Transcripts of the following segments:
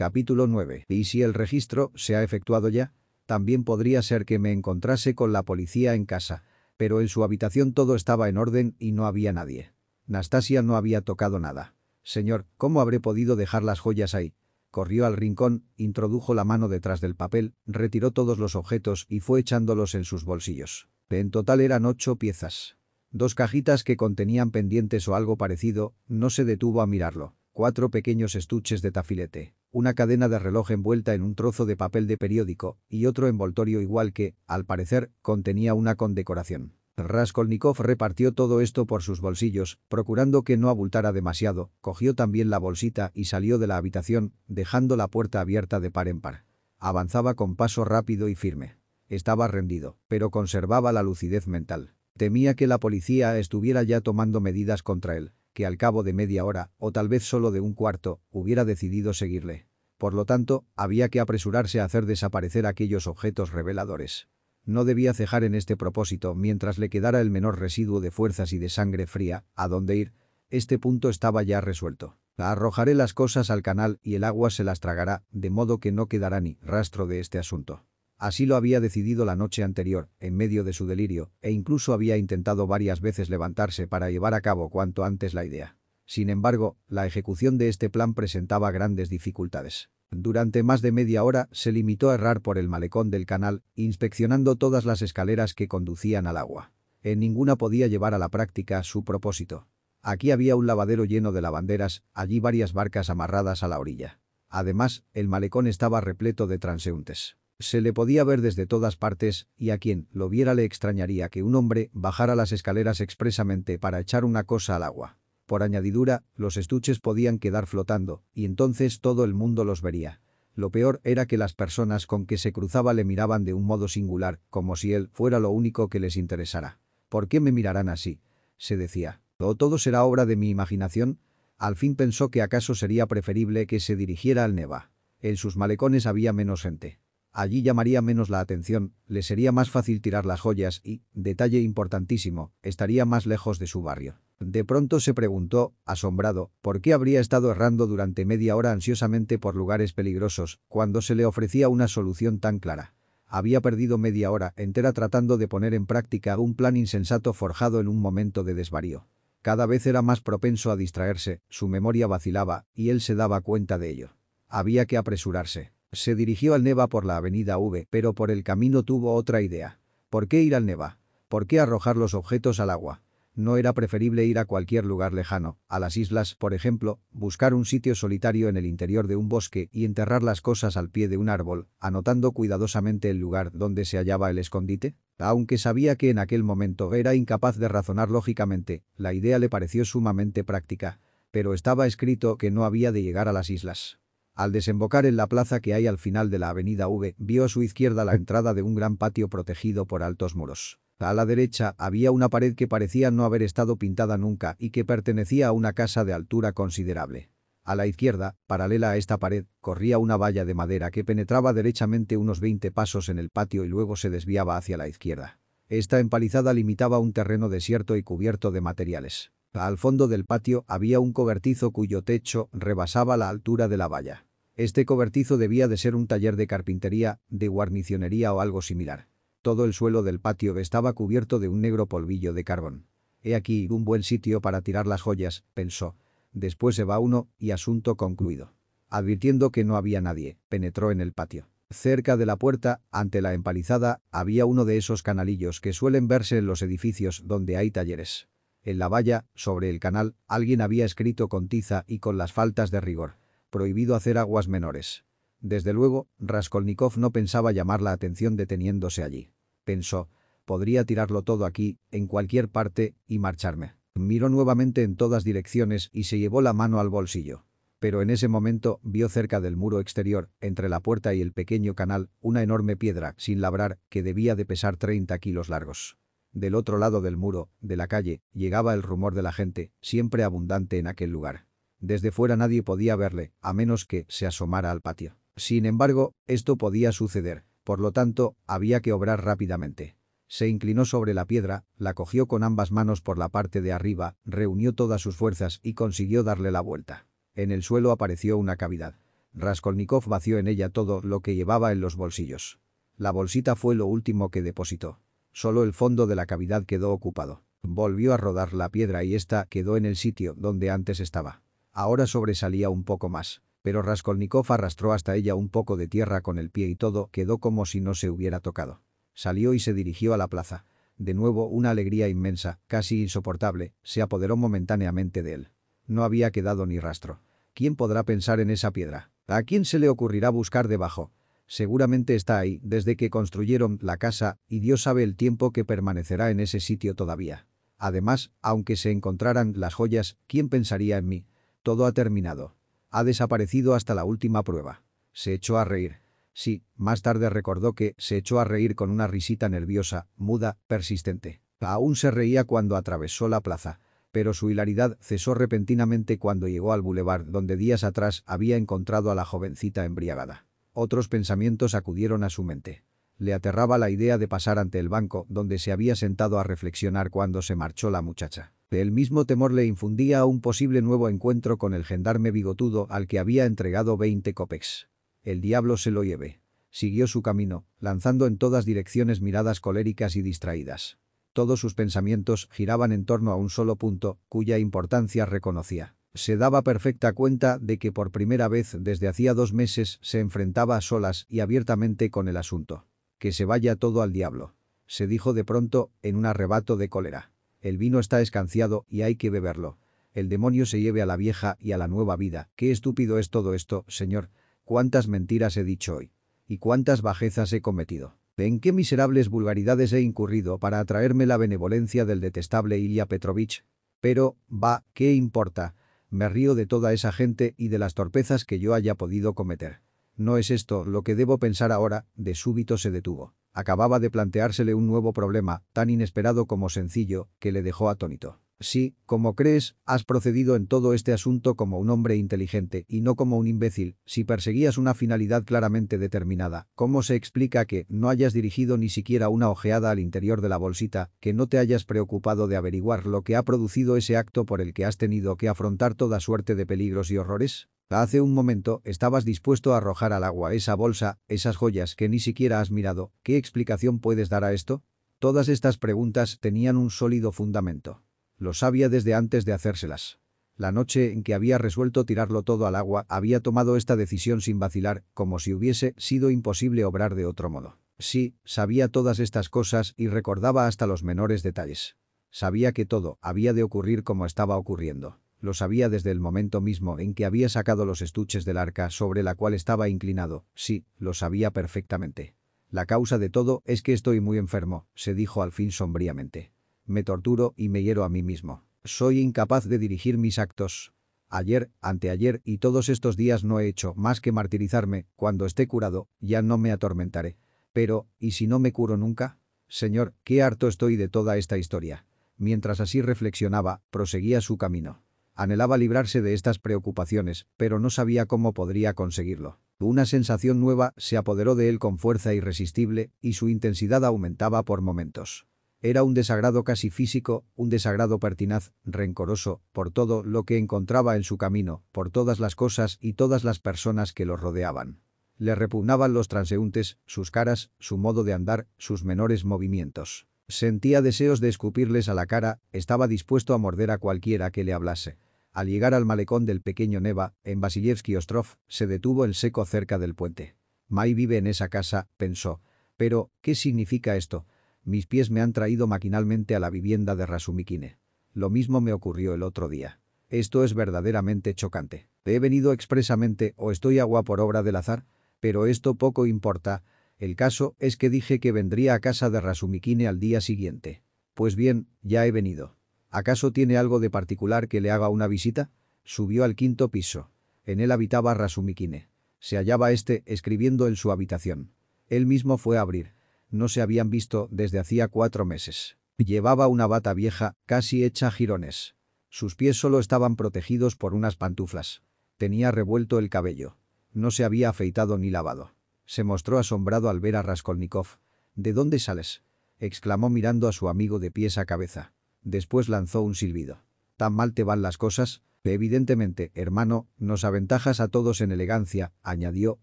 Capítulo 9. ¿Y si el registro se ha efectuado ya? También podría ser que me encontrase con la policía en casa. Pero en su habitación todo estaba en orden y no había nadie. Nastasia no había tocado nada. Señor, ¿cómo habré podido dejar las joyas ahí? Corrió al rincón, introdujo la mano detrás del papel, retiró todos los objetos y fue echándolos en sus bolsillos. En total eran ocho piezas. Dos cajitas que contenían pendientes o algo parecido, no se detuvo a mirarlo. Cuatro pequeños estuches de tafilete, una cadena de reloj envuelta en un trozo de papel de periódico y otro envoltorio igual que, al parecer, contenía una condecoración. Raskolnikov repartió todo esto por sus bolsillos, procurando que no abultara demasiado, cogió también la bolsita y salió de la habitación, dejando la puerta abierta de par en par. Avanzaba con paso rápido y firme. Estaba rendido, pero conservaba la lucidez mental. Temía que la policía estuviera ya tomando medidas contra él, que al cabo de media hora, o tal vez solo de un cuarto, hubiera decidido seguirle. Por lo tanto, había que apresurarse a hacer desaparecer aquellos objetos reveladores. No debía cejar en este propósito mientras le quedara el menor residuo de fuerzas y de sangre fría, a dónde ir. Este punto estaba ya resuelto. Arrojaré las cosas al canal y el agua se las tragará, de modo que no quedará ni rastro de este asunto. Así lo había decidido la noche anterior, en medio de su delirio, e incluso había intentado varias veces levantarse para llevar a cabo cuanto antes la idea. Sin embargo, la ejecución de este plan presentaba grandes dificultades. Durante más de media hora se limitó a errar por el malecón del canal, inspeccionando todas las escaleras que conducían al agua. En ninguna podía llevar a la práctica su propósito. Aquí había un lavadero lleno de lavanderas, allí varias barcas amarradas a la orilla. Además, el malecón estaba repleto de transeúntes. Se le podía ver desde todas partes, y a quien lo viera le extrañaría que un hombre bajara las escaleras expresamente para echar una cosa al agua. Por añadidura, los estuches podían quedar flotando, y entonces todo el mundo los vería. Lo peor era que las personas con que se cruzaba le miraban de un modo singular, como si él fuera lo único que les interesara. ¿Por qué me mirarán así? se decía. ¿O todo será obra de mi imaginación? Al fin pensó que acaso sería preferible que se dirigiera al Neva. En sus malecones había menos gente. Allí llamaría menos la atención, le sería más fácil tirar las joyas y, detalle importantísimo, estaría más lejos de su barrio. De pronto se preguntó, asombrado, por qué habría estado errando durante media hora ansiosamente por lugares peligrosos, cuando se le ofrecía una solución tan clara. Había perdido media hora entera tratando de poner en práctica un plan insensato forjado en un momento de desvarío. Cada vez era más propenso a distraerse, su memoria vacilaba, y él se daba cuenta de ello. Había que apresurarse. Se dirigió al Neva por la avenida V, pero por el camino tuvo otra idea. ¿Por qué ir al Neva? ¿Por qué arrojar los objetos al agua? ¿No era preferible ir a cualquier lugar lejano, a las islas, por ejemplo, buscar un sitio solitario en el interior de un bosque y enterrar las cosas al pie de un árbol, anotando cuidadosamente el lugar donde se hallaba el escondite? Aunque sabía que en aquel momento era incapaz de razonar lógicamente, la idea le pareció sumamente práctica. Pero estaba escrito que no había de llegar a las islas. Al desembocar en la plaza que hay al final de la avenida V, vio a su izquierda la entrada de un gran patio protegido por altos muros. A la derecha había una pared que parecía no haber estado pintada nunca y que pertenecía a una casa de altura considerable. A la izquierda, paralela a esta pared, corría una valla de madera que penetraba derechamente unos 20 pasos en el patio y luego se desviaba hacia la izquierda. Esta empalizada limitaba un terreno desierto y cubierto de materiales. Al fondo del patio había un cobertizo cuyo techo rebasaba la altura de la valla. Este cobertizo debía de ser un taller de carpintería, de guarnicionería o algo similar. Todo el suelo del patio estaba cubierto de un negro polvillo de carbón. He aquí un buen sitio para tirar las joyas, pensó. Después se va uno y asunto concluido. Advirtiendo que no había nadie, penetró en el patio. Cerca de la puerta, ante la empalizada, había uno de esos canalillos que suelen verse en los edificios donde hay talleres. En la valla, sobre el canal, alguien había escrito con tiza y con las faltas de rigor. Prohibido hacer aguas menores. Desde luego, Raskolnikov no pensaba llamar la atención deteniéndose allí. Pensó, podría tirarlo todo aquí, en cualquier parte, y marcharme. Miró nuevamente en todas direcciones y se llevó la mano al bolsillo. Pero en ese momento vio cerca del muro exterior, entre la puerta y el pequeño canal, una enorme piedra, sin labrar, que debía de pesar 30 kilos largos. Del otro lado del muro, de la calle, llegaba el rumor de la gente, siempre abundante en aquel lugar. Desde fuera nadie podía verle, a menos que se asomara al patio. Sin embargo, esto podía suceder, por lo tanto, había que obrar rápidamente. Se inclinó sobre la piedra, la cogió con ambas manos por la parte de arriba, reunió todas sus fuerzas y consiguió darle la vuelta. En el suelo apareció una cavidad. Raskolnikov vació en ella todo lo que llevaba en los bolsillos. La bolsita fue lo último que depositó. Solo el fondo de la cavidad quedó ocupado. Volvió a rodar la piedra y ésta quedó en el sitio donde antes estaba. Ahora sobresalía un poco más. Pero Raskolnikov arrastró hasta ella un poco de tierra con el pie y todo quedó como si no se hubiera tocado. Salió y se dirigió a la plaza. De nuevo una alegría inmensa, casi insoportable, se apoderó momentáneamente de él. No había quedado ni rastro. ¿Quién podrá pensar en esa piedra? ¿A quién se le ocurrirá buscar debajo? Seguramente está ahí desde que construyeron la casa y Dios sabe el tiempo que permanecerá en ese sitio todavía. Además, aunque se encontraran las joyas, ¿quién pensaría en mí? Todo ha terminado. Ha desaparecido hasta la última prueba. Se echó a reír. Sí, más tarde recordó que se echó a reír con una risita nerviosa, muda, persistente. Aún se reía cuando atravesó la plaza pero su hilaridad cesó repentinamente cuando llegó al bulevar donde días atrás había encontrado a la jovencita embriagada. Otros pensamientos acudieron a su mente. Le aterraba la idea de pasar ante el banco donde se había sentado a reflexionar cuando se marchó la muchacha. El mismo temor le infundía a un posible nuevo encuentro con el gendarme bigotudo al que había entregado 20 copex. El diablo se lo lleve. Siguió su camino, lanzando en todas direcciones miradas coléricas y distraídas. Todos sus pensamientos giraban en torno a un solo punto, cuya importancia reconocía. Se daba perfecta cuenta de que por primera vez desde hacía dos meses se enfrentaba a solas y abiertamente con el asunto. Que se vaya todo al diablo. Se dijo de pronto, en un arrebato de cólera. El vino está escanciado y hay que beberlo. El demonio se lleve a la vieja y a la nueva vida. Qué estúpido es todo esto, señor. Cuántas mentiras he dicho hoy. Y cuántas bajezas he cometido. ¿En qué miserables vulgaridades he incurrido para atraerme la benevolencia del detestable Ilya Petrovich? Pero, va, ¿qué importa? Me río de toda esa gente y de las torpezas que yo haya podido cometer. No es esto lo que debo pensar ahora, de súbito se detuvo. Acababa de planteársele un nuevo problema, tan inesperado como sencillo, que le dejó atónito. Sí, como crees, has procedido en todo este asunto como un hombre inteligente y no como un imbécil, si perseguías una finalidad claramente determinada. ¿Cómo se explica que no hayas dirigido ni siquiera una ojeada al interior de la bolsita, que no te hayas preocupado de averiguar lo que ha producido ese acto por el que has tenido que afrontar toda suerte de peligros y horrores? Hace un momento estabas dispuesto a arrojar al agua esa bolsa, esas joyas que ni siquiera has mirado. ¿Qué explicación puedes dar a esto? Todas estas preguntas tenían un sólido fundamento. Lo sabía desde antes de hacérselas. La noche en que había resuelto tirarlo todo al agua había tomado esta decisión sin vacilar, como si hubiese sido imposible obrar de otro modo. Sí, sabía todas estas cosas y recordaba hasta los menores detalles. Sabía que todo había de ocurrir como estaba ocurriendo. Lo sabía desde el momento mismo en que había sacado los estuches del arca sobre la cual estaba inclinado. Sí, lo sabía perfectamente. La causa de todo es que estoy muy enfermo, se dijo al fin sombríamente. Me torturo y me hiero a mí mismo. Soy incapaz de dirigir mis actos. Ayer, anteayer y todos estos días no he hecho más que martirizarme. Cuando esté curado, ya no me atormentaré. Pero, ¿y si no me curo nunca? Señor, qué harto estoy de toda esta historia. Mientras así reflexionaba, proseguía su camino. Anhelaba librarse de estas preocupaciones, pero no sabía cómo podría conseguirlo. Una sensación nueva se apoderó de él con fuerza irresistible y su intensidad aumentaba por momentos. Era un desagrado casi físico, un desagrado pertinaz, rencoroso, por todo lo que encontraba en su camino, por todas las cosas y todas las personas que lo rodeaban. Le repugnaban los transeúntes, sus caras, su modo de andar, sus menores movimientos. Sentía deseos de escupirles a la cara, estaba dispuesto a morder a cualquiera que le hablase. Al llegar al malecón del pequeño Neva, en Vasilievsky Ostrov, se detuvo el seco cerca del puente. Mai vive en esa casa, pensó. Pero, ¿qué significa esto? Mis pies me han traído maquinalmente a la vivienda de Rasumikine. Lo mismo me ocurrió el otro día. Esto es verdaderamente chocante. ¿He venido expresamente o estoy agua por obra del azar? Pero esto poco importa. El caso es que dije que vendría a casa de Rasumikine al día siguiente. Pues bien, ya he venido. ¿Acaso tiene algo de particular que le haga una visita? Subió al quinto piso. En él habitaba Rasumikine. Se hallaba este escribiendo en su habitación. Él mismo fue a abrir. No se habían visto desde hacía cuatro meses. Llevaba una bata vieja, casi hecha jirones. Sus pies solo estaban protegidos por unas pantuflas. Tenía revuelto el cabello. No se había afeitado ni lavado. Se mostró asombrado al ver a Raskolnikov. ¿De dónde sales? exclamó mirando a su amigo de pies a cabeza. Después lanzó un silbido. ¿Tan mal te van las cosas? Evidentemente, hermano, nos aventajas a todos en elegancia, añadió,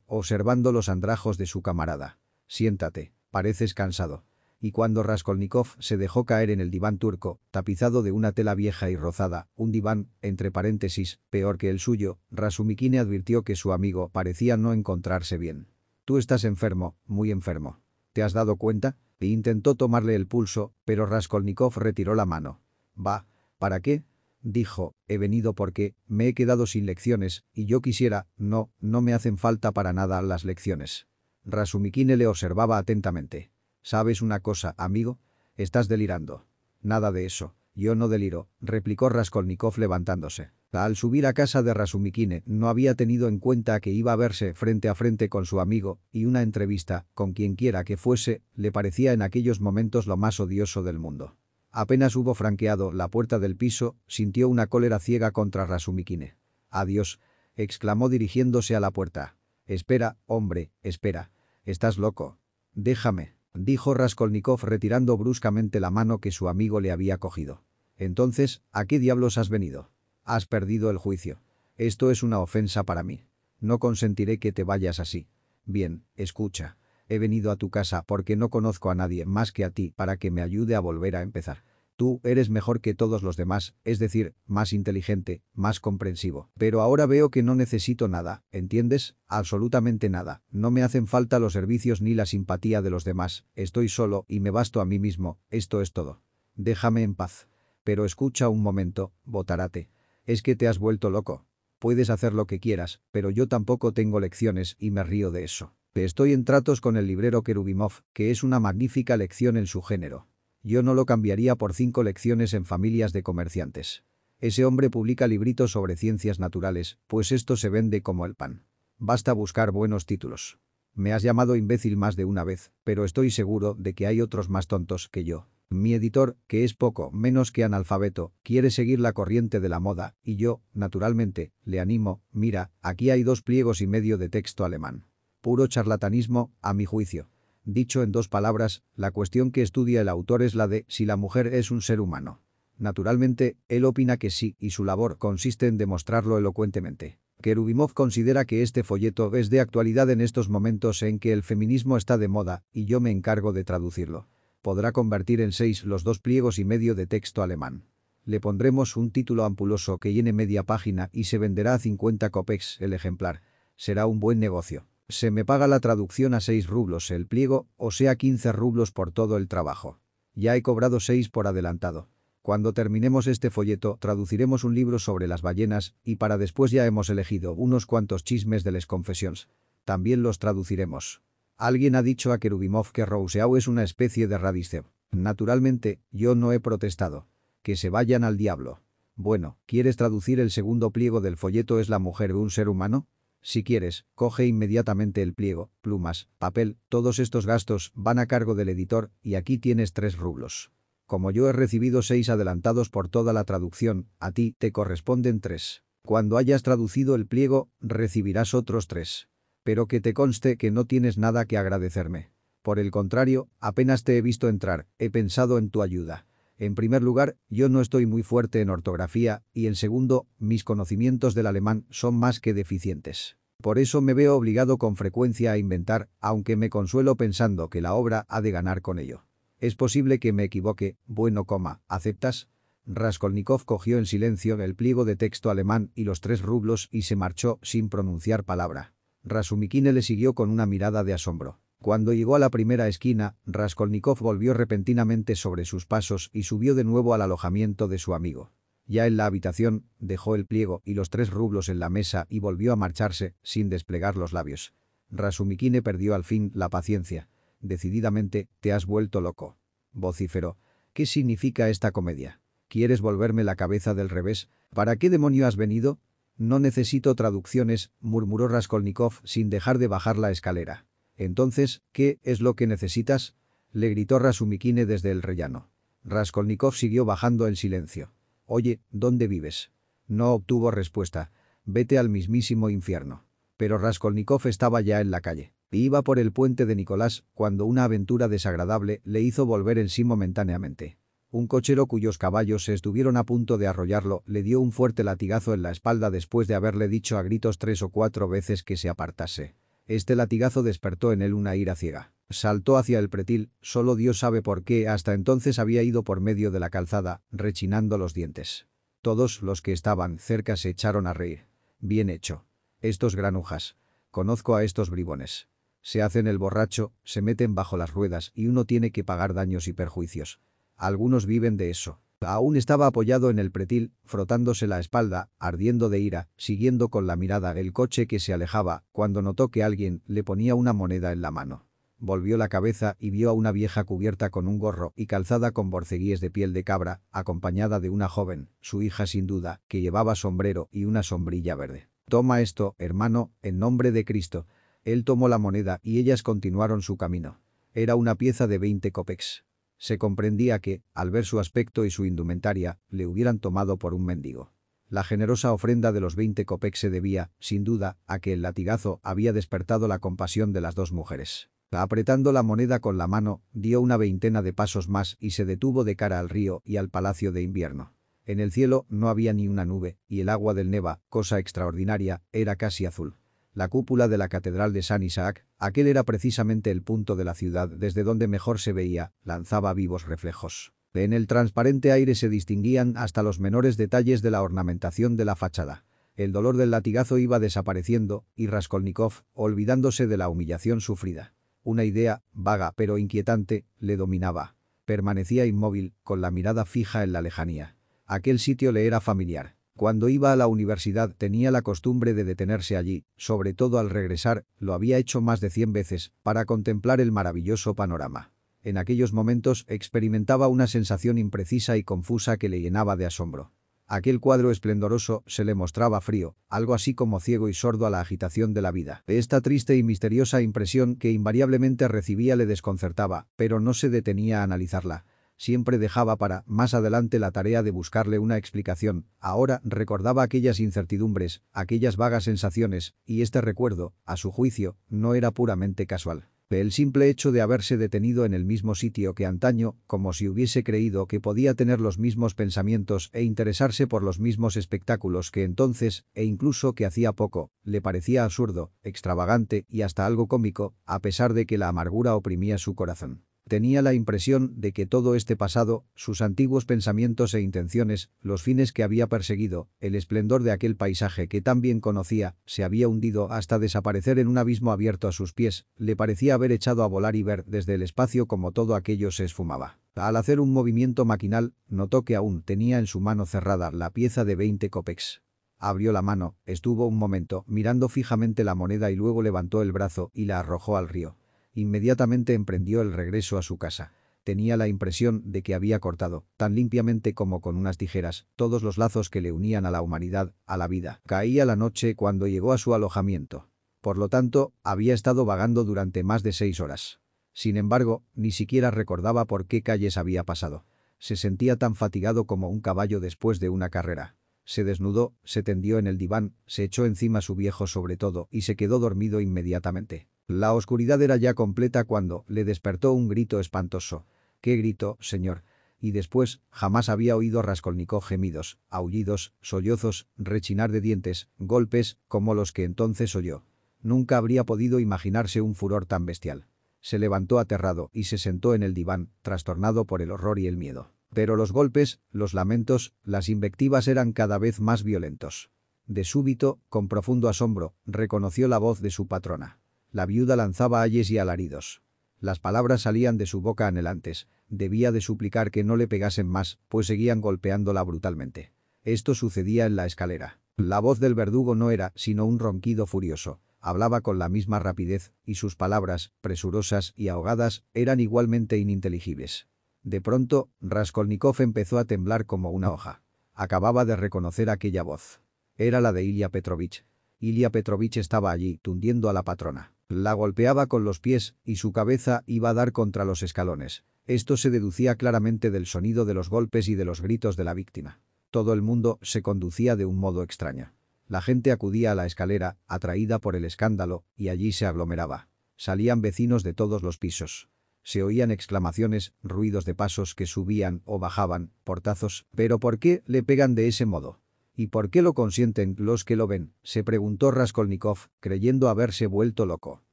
observando los andrajos de su camarada. Siéntate, pareces cansado. Y cuando Raskolnikov se dejó caer en el diván turco, tapizado de una tela vieja y rozada, un diván, entre paréntesis, peor que el suyo, Rasumikine advirtió que su amigo parecía no encontrarse bien. Tú estás enfermo, muy enfermo. ¿Te has dado cuenta? E intentó tomarle el pulso, pero Raskolnikov retiró la mano. Va, ¿para qué? Dijo, he venido porque me he quedado sin lecciones y yo quisiera, no, no me hacen falta para nada las lecciones. Rasumikine le observaba atentamente. ¿Sabes una cosa, amigo? Estás delirando. Nada de eso. Yo no deliro, replicó Raskolnikov levantándose. Al subir a casa de Rasumikine no había tenido en cuenta que iba a verse frente a frente con su amigo y una entrevista, con quien quiera que fuese, le parecía en aquellos momentos lo más odioso del mundo. Apenas hubo franqueado la puerta del piso, sintió una cólera ciega contra Rasumikine. «Adiós», exclamó dirigiéndose a la puerta. «Espera, hombre, espera. Estás loco. Déjame», dijo Raskolnikov retirando bruscamente la mano que su amigo le había cogido. «Entonces, ¿a qué diablos has venido? Has perdido el juicio. Esto es una ofensa para mí. No consentiré que te vayas así. Bien, escucha. He venido a tu casa porque no conozco a nadie más que a ti para que me ayude a volver a empezar. Tú eres mejor que todos los demás, es decir, más inteligente, más comprensivo. Pero ahora veo que no necesito nada, ¿entiendes? Absolutamente nada. No me hacen falta los servicios ni la simpatía de los demás. Estoy solo y me basto a mí mismo, esto es todo. Déjame en paz. Pero escucha un momento, Botarate. Es que te has vuelto loco. Puedes hacer lo que quieras, pero yo tampoco tengo lecciones y me río de eso. Estoy en tratos con el librero Kerubimov, que es una magnífica lección en su género. Yo no lo cambiaría por cinco lecciones en familias de comerciantes. Ese hombre publica libritos sobre ciencias naturales, pues esto se vende como el pan. Basta buscar buenos títulos. Me has llamado imbécil más de una vez, pero estoy seguro de que hay otros más tontos que yo. Mi editor, que es poco menos que analfabeto, quiere seguir la corriente de la moda, y yo, naturalmente, le animo, mira, aquí hay dos pliegos y medio de texto alemán. Puro charlatanismo, a mi juicio. Dicho en dos palabras, la cuestión que estudia el autor es la de si la mujer es un ser humano. Naturalmente, él opina que sí, y su labor consiste en demostrarlo elocuentemente. Kerubimov considera que este folleto es de actualidad en estos momentos en que el feminismo está de moda, y yo me encargo de traducirlo podrá convertir en seis los dos pliegos y medio de texto alemán. Le pondremos un título ampuloso que llene media página y se venderá a 50 copex el ejemplar. Será un buen negocio. Se me paga la traducción a 6 rublos el pliego, o sea 15 rublos por todo el trabajo. Ya he cobrado 6 por adelantado. Cuando terminemos este folleto traduciremos un libro sobre las ballenas y para después ya hemos elegido unos cuantos chismes de les confessions. También los traduciremos. Alguien ha dicho a Kerubimov que Rousseau es una especie de Radicev. Naturalmente, yo no he protestado. Que se vayan al diablo. Bueno, ¿quieres traducir el segundo pliego del folleto ¿Es la mujer un ser humano? Si quieres, coge inmediatamente el pliego, plumas, papel, todos estos gastos van a cargo del editor y aquí tienes tres rublos. Como yo he recibido seis adelantados por toda la traducción, a ti te corresponden tres. Cuando hayas traducido el pliego, recibirás otros tres pero que te conste que no tienes nada que agradecerme. Por el contrario, apenas te he visto entrar, he pensado en tu ayuda. En primer lugar, yo no estoy muy fuerte en ortografía y en segundo, mis conocimientos del alemán son más que deficientes. Por eso me veo obligado con frecuencia a inventar, aunque me consuelo pensando que la obra ha de ganar con ello. Es posible que me equivoque, bueno coma, ¿aceptas? Raskolnikov cogió en silencio el pliego de texto alemán y los tres rublos y se marchó sin pronunciar palabra. Rasumikine le siguió con una mirada de asombro. Cuando llegó a la primera esquina, Raskolnikov volvió repentinamente sobre sus pasos y subió de nuevo al alojamiento de su amigo. Ya en la habitación, dejó el pliego y los tres rublos en la mesa y volvió a marcharse, sin desplegar los labios. Rasumikine perdió al fin la paciencia. Decididamente, te has vuelto loco. Vociferó. ¿Qué significa esta comedia? ¿Quieres volverme la cabeza del revés? ¿Para qué demonio has venido? No necesito traducciones, murmuró Raskolnikov sin dejar de bajar la escalera. Entonces, ¿qué es lo que necesitas? Le gritó Rasumikine desde el rellano. Raskolnikov siguió bajando en silencio. Oye, ¿dónde vives? No obtuvo respuesta. Vete al mismísimo infierno. Pero Raskolnikov estaba ya en la calle. Iba por el puente de Nicolás cuando una aventura desagradable le hizo volver en sí momentáneamente. Un cochero cuyos caballos se estuvieron a punto de arrollarlo le dio un fuerte latigazo en la espalda después de haberle dicho a gritos tres o cuatro veces que se apartase. Este latigazo despertó en él una ira ciega. Saltó hacia el pretil, solo Dios sabe por qué hasta entonces había ido por medio de la calzada, rechinando los dientes. Todos los que estaban cerca se echaron a reír. Bien hecho. Estos granujas. Conozco a estos bribones. Se hacen el borracho, se meten bajo las ruedas y uno tiene que pagar daños y perjuicios. Algunos viven de eso. Aún estaba apoyado en el pretil, frotándose la espalda, ardiendo de ira, siguiendo con la mirada el coche que se alejaba, cuando notó que alguien le ponía una moneda en la mano. Volvió la cabeza y vio a una vieja cubierta con un gorro y calzada con borceguíes de piel de cabra, acompañada de una joven, su hija sin duda, que llevaba sombrero y una sombrilla verde. «Toma esto, hermano, en nombre de Cristo». Él tomó la moneda y ellas continuaron su camino. Era una pieza de 20 copex. Se comprendía que, al ver su aspecto y su indumentaria, le hubieran tomado por un mendigo. La generosa ofrenda de los 20 copex se debía, sin duda, a que el latigazo había despertado la compasión de las dos mujeres. Apretando la moneda con la mano, dio una veintena de pasos más y se detuvo de cara al río y al palacio de invierno. En el cielo no había ni una nube, y el agua del Neva, cosa extraordinaria, era casi azul. La cúpula de la catedral de San Isaac, aquel era precisamente el punto de la ciudad desde donde mejor se veía, lanzaba vivos reflejos. En el transparente aire se distinguían hasta los menores detalles de la ornamentación de la fachada. El dolor del latigazo iba desapareciendo, y Raskolnikov, olvidándose de la humillación sufrida, una idea, vaga pero inquietante, le dominaba. Permanecía inmóvil, con la mirada fija en la lejanía. Aquel sitio le era familiar. Cuando iba a la universidad tenía la costumbre de detenerse allí, sobre todo al regresar, lo había hecho más de cien veces, para contemplar el maravilloso panorama. En aquellos momentos experimentaba una sensación imprecisa y confusa que le llenaba de asombro. Aquel cuadro esplendoroso se le mostraba frío, algo así como ciego y sordo a la agitación de la vida. Esta triste y misteriosa impresión que invariablemente recibía le desconcertaba, pero no se detenía a analizarla. Siempre dejaba para, más adelante la tarea de buscarle una explicación. Ahora recordaba aquellas incertidumbres, aquellas vagas sensaciones, y este recuerdo, a su juicio, no era puramente casual. El simple hecho de haberse detenido en el mismo sitio que antaño, como si hubiese creído que podía tener los mismos pensamientos e interesarse por los mismos espectáculos que entonces, e incluso que hacía poco, le parecía absurdo, extravagante y hasta algo cómico, a pesar de que la amargura oprimía su corazón. Tenía la impresión de que todo este pasado, sus antiguos pensamientos e intenciones, los fines que había perseguido, el esplendor de aquel paisaje que tan bien conocía, se había hundido hasta desaparecer en un abismo abierto a sus pies, le parecía haber echado a volar y ver desde el espacio como todo aquello se esfumaba. Al hacer un movimiento maquinal, notó que aún tenía en su mano cerrada la pieza de 20 copex. Abrió la mano, estuvo un momento mirando fijamente la moneda y luego levantó el brazo y la arrojó al río. Inmediatamente emprendió el regreso a su casa. Tenía la impresión de que había cortado, tan limpiamente como con unas tijeras, todos los lazos que le unían a la humanidad, a la vida. Caía la noche cuando llegó a su alojamiento. Por lo tanto, había estado vagando durante más de seis horas. Sin embargo, ni siquiera recordaba por qué calles había pasado. Se sentía tan fatigado como un caballo después de una carrera. Se desnudó, se tendió en el diván, se echó encima su viejo sobre todo y se quedó dormido inmediatamente. La oscuridad era ya completa cuando le despertó un grito espantoso. ¿Qué grito, señor? Y después, jamás había oído Raskolnikov gemidos, aullidos, sollozos, rechinar de dientes, golpes, como los que entonces oyó. Nunca habría podido imaginarse un furor tan bestial. Se levantó aterrado y se sentó en el diván, trastornado por el horror y el miedo. Pero los golpes, los lamentos, las invectivas eran cada vez más violentos. De súbito, con profundo asombro, reconoció la voz de su patrona. La viuda lanzaba ayes y alaridos. Las palabras salían de su boca anhelantes. Debía de suplicar que no le pegasen más, pues seguían golpeándola brutalmente. Esto sucedía en la escalera. La voz del verdugo no era sino un ronquido furioso. Hablaba con la misma rapidez, y sus palabras, presurosas y ahogadas, eran igualmente ininteligibles. De pronto, Raskolnikov empezó a temblar como una hoja. Acababa de reconocer aquella voz. Era la de Ilya Petrovich. Ilya Petrovich estaba allí, tundiendo a la patrona. La golpeaba con los pies y su cabeza iba a dar contra los escalones. Esto se deducía claramente del sonido de los golpes y de los gritos de la víctima. Todo el mundo se conducía de un modo extraño. La gente acudía a la escalera, atraída por el escándalo, y allí se aglomeraba. Salían vecinos de todos los pisos. Se oían exclamaciones, ruidos de pasos que subían o bajaban, portazos. ¿Pero por qué le pegan de ese modo? ¿Y por qué lo consienten los que lo ven? Se preguntó Raskolnikov, creyendo haberse vuelto loco.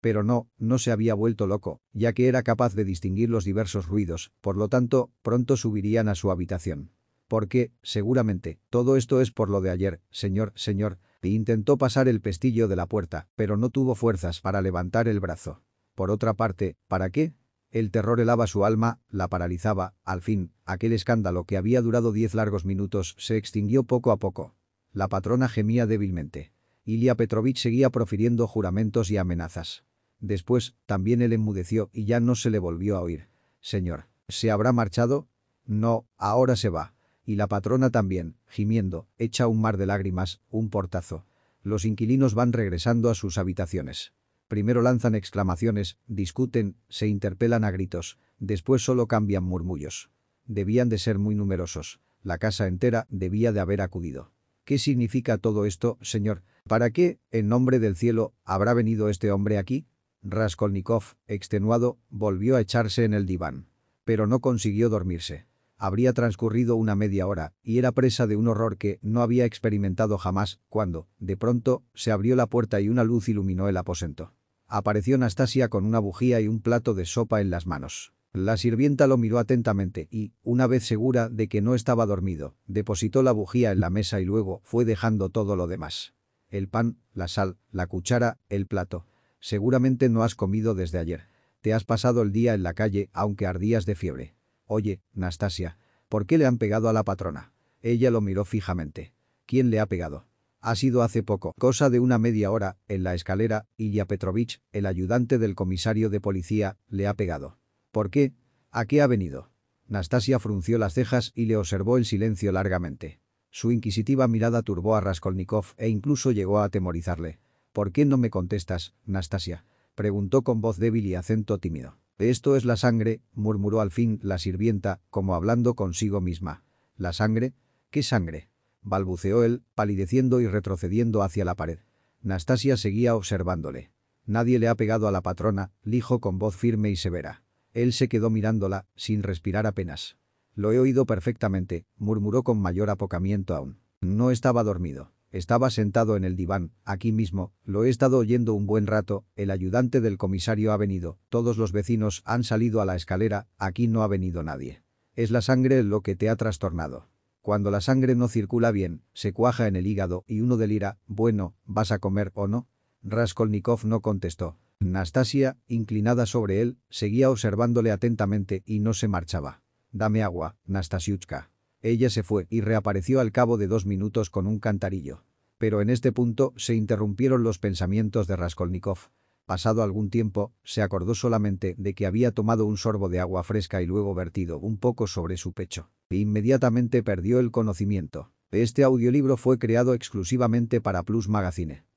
Pero no, no se había vuelto loco, ya que era capaz de distinguir los diversos ruidos, por lo tanto, pronto subirían a su habitación. Porque, seguramente, todo esto es por lo de ayer, señor, señor, e intentó pasar el pestillo de la puerta, pero no tuvo fuerzas para levantar el brazo. Por otra parte, ¿para qué? El terror helaba su alma, la paralizaba, al fin, aquel escándalo que había durado diez largos minutos se extinguió poco a poco. La patrona gemía débilmente. Ilya Petrovich seguía profiriendo juramentos y amenazas. Después, también él enmudeció y ya no se le volvió a oír. Señor, ¿se habrá marchado? No, ahora se va. Y la patrona también, gimiendo, echa un mar de lágrimas, un portazo. Los inquilinos van regresando a sus habitaciones. Primero lanzan exclamaciones, discuten, se interpelan a gritos, después solo cambian murmullos. Debían de ser muy numerosos. La casa entera debía de haber acudido. ¿Qué significa todo esto, señor? ¿Para qué, en nombre del cielo, habrá venido este hombre aquí? Raskolnikov, extenuado, volvió a echarse en el diván. Pero no consiguió dormirse. Habría transcurrido una media hora, y era presa de un horror que no había experimentado jamás, cuando, de pronto, se abrió la puerta y una luz iluminó el aposento. Apareció Nastasia con una bujía y un plato de sopa en las manos. La sirvienta lo miró atentamente y, una vez segura de que no estaba dormido, depositó la bujía en la mesa y luego fue dejando todo lo demás. El pan, la sal, la cuchara, el plato. Seguramente no has comido desde ayer. Te has pasado el día en la calle aunque ardías de fiebre. Oye, Nastasia, ¿por qué le han pegado a la patrona? Ella lo miró fijamente. ¿Quién le ha pegado? Ha sido hace poco, cosa de una media hora, en la escalera, Ilya Petrovich, el ayudante del comisario de policía, le ha pegado. ¿Por qué? ¿A qué ha venido? Nastasia frunció las cejas y le observó en silencio largamente. Su inquisitiva mirada turbó a Raskolnikov e incluso llegó a atemorizarle. ¿Por qué no me contestas, Nastasia? Preguntó con voz débil y acento tímido. Esto es la sangre, murmuró al fin la sirvienta, como hablando consigo misma. ¿La sangre? ¿Qué sangre? Balbuceó él, palideciendo y retrocediendo hacia la pared. Nastasia seguía observándole. Nadie le ha pegado a la patrona, dijo con voz firme y severa. Él se quedó mirándola, sin respirar apenas. Lo he oído perfectamente, murmuró con mayor apocamiento aún. No estaba dormido. Estaba sentado en el diván, aquí mismo, lo he estado oyendo un buen rato, el ayudante del comisario ha venido, todos los vecinos han salido a la escalera, aquí no ha venido nadie. Es la sangre lo que te ha trastornado. Cuando la sangre no circula bien, se cuaja en el hígado y uno delira, bueno, ¿vas a comer o no? Raskolnikov no contestó. Nastasia, inclinada sobre él, seguía observándole atentamente y no se marchaba. Dame agua, Nastasiuchka. Ella se fue y reapareció al cabo de dos minutos con un cantarillo. Pero en este punto se interrumpieron los pensamientos de Raskolnikov. Pasado algún tiempo, se acordó solamente de que había tomado un sorbo de agua fresca y luego vertido un poco sobre su pecho. E inmediatamente perdió el conocimiento. Este audiolibro fue creado exclusivamente para Plus Magazine.